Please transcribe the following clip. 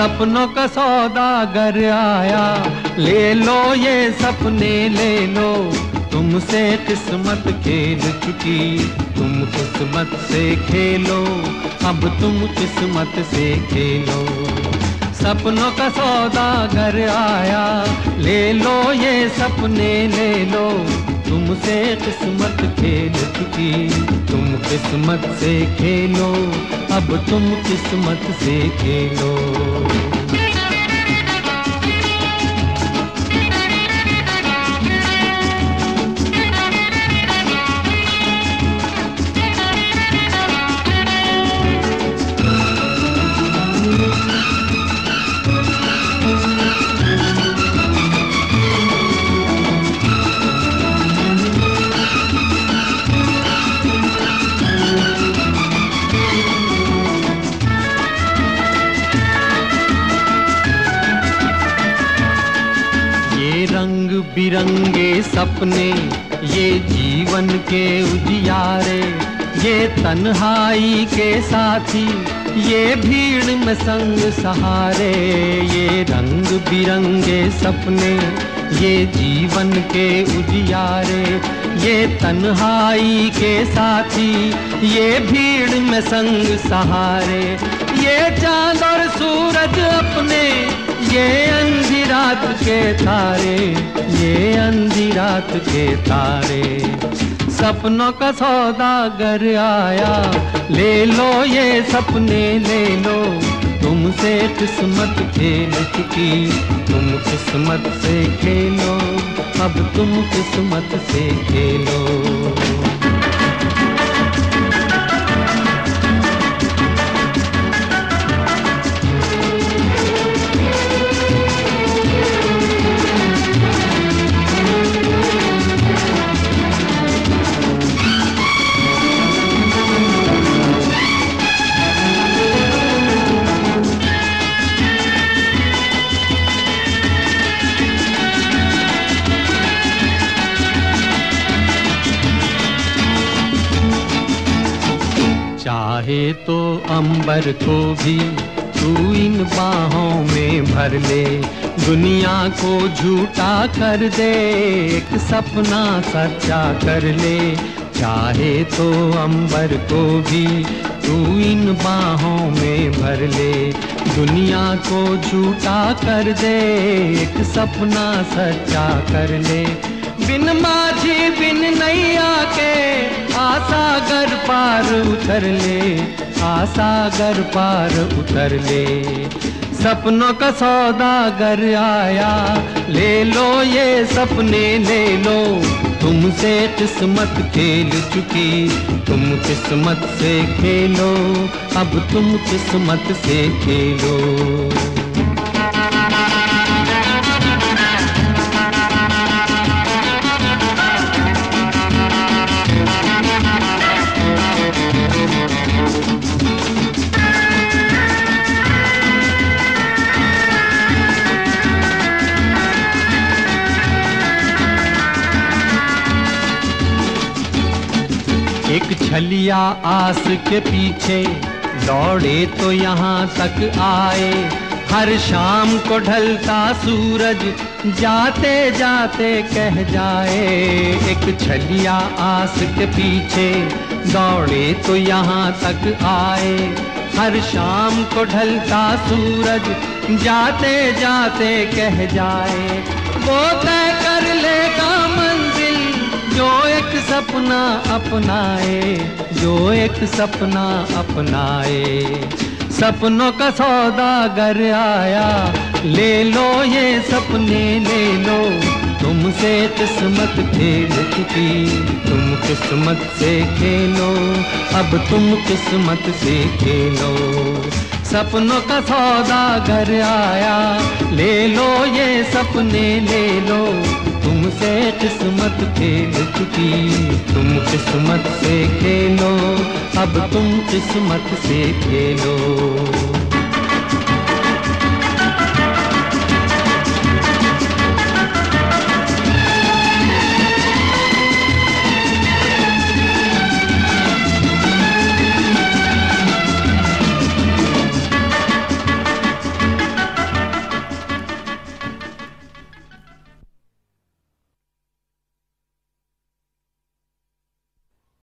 सपनों का सौदागर आया। ले लो ये सपने, ले लो। तुमसे किस्मत खेल चुकी। तुम किस्मत से खेलो। अब तुम किस्मत से खेलो। सपनों का सौदागर आया। ले लो ये सपने, ले लो। तुमसे किस्मत खेल चुकी। तुम किस्मत से खेलो। अब तुम किस्मत से खेलो। रंग बिरंगे सपने, ये जीवन के उजियारे, ये तन्हाई के साथी, ये भीड़ में संग सहारे, ये रंग बिरंगे सपने, ये जीवन के उजियारे, ये तन्हाई के साथी, ये भीड़ में संग सहारे, ये चाँद और सूरज अपने ये अंधी रात के तारे, ये अंधी रात के तारे। सपनों का सौदागर आया, ले लो ये सपने, ले लो। तुमसे किस्मत खेल चुकी, तुम किस्मत से खेलो। अब तुम किस्मत से खेलो। चाहे तो अंबर को भी तू इन बाहों में भर ले। दुनिया को झूठा कर दे, एक सपना सच्चा कर ले। चाहे तो अंबर को भी तू इन बाहों में भर ले। दुनिया को झूठा कर दे, एक सपना सच्चा कर ले। बिन माझी, बिन नैया के आसागर पार उतर ले आसागर पार उतर ले। सपनों का सौदागर आया, ले लो ये सपने, ले लो। तुमसे किस्मत खेल चुकी, तुम किस्मत से खेलो, अब तुम किस्मत से खेलो। एक छलिया आस के पीछे दौड़े तो यहाँ तक आए। हर शाम को ढलता सूरज, जाते जाते कह जाए। एक छलिया आस के पीछे, दौड़े तो यहाँ तक आए। हर शाम को ढलता सूरज, जाते जाते कह जाए। वो तय कर लेगा एक सपना अपनाए, जो एक सपना अपनाए। सपनों का सौदागर आया, ले लो ये सपने, ले लो। तुमसे किस्मत खेल चुकी, तुम किस्मत से खेलो। अब तुम किस्मत से खेलो। सपनों का सौदागर आया, ले लो ये सपने, ले लो। तुमसे किस्मत खेल चुकी। तुम किस्मत से खेलो अब तुम किस्मत से खेलो।